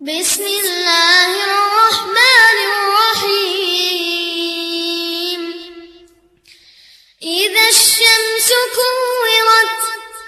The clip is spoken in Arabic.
بسم الله الرحمن الرحيم. إذا